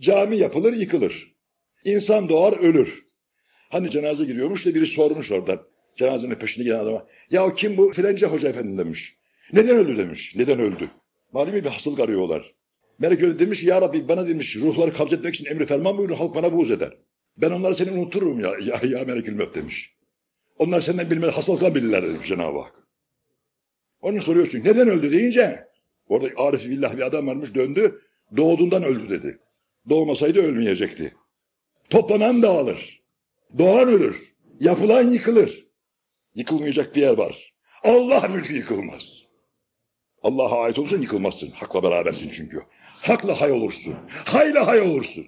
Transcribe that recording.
Cami yapılır yıkılır. İnsan doğar ölür. Hani cenaze giriyormuş da biri sormuş orada. Cenazenin peşinde giden adama. Ya kim bu filanca hoca efendi demiş. Neden öldü demiş. Neden öldü? Malum bir hastalık arıyorlar. Melek öyle demiş ki ya Rabbi bana demiş ruhları kabz etmek için emri ferman buyurun halk bana buğz eder. Ben onları seni unuturum ya, ya, ya melekül mevt demiş. Onlar senden bilmez hastalıktan bilirler demiş Cenab-ı Hak. Onun soruyor çünkü neden öldü deyince orada Arif billah bir adam varmış döndü doğduğundan öldü dedi. Doğmasaydı ölmeyecekti. Toplanan dağılır. Doğan ölür. Yapılan yıkılır. Yıkılmayacak bir yer var. Allah mülkü yıkılmaz. Allah'a ait olursan yıkılmazsın. Hakla berabersin çünkü. Hakla hay olursun. Hayla hay olursun.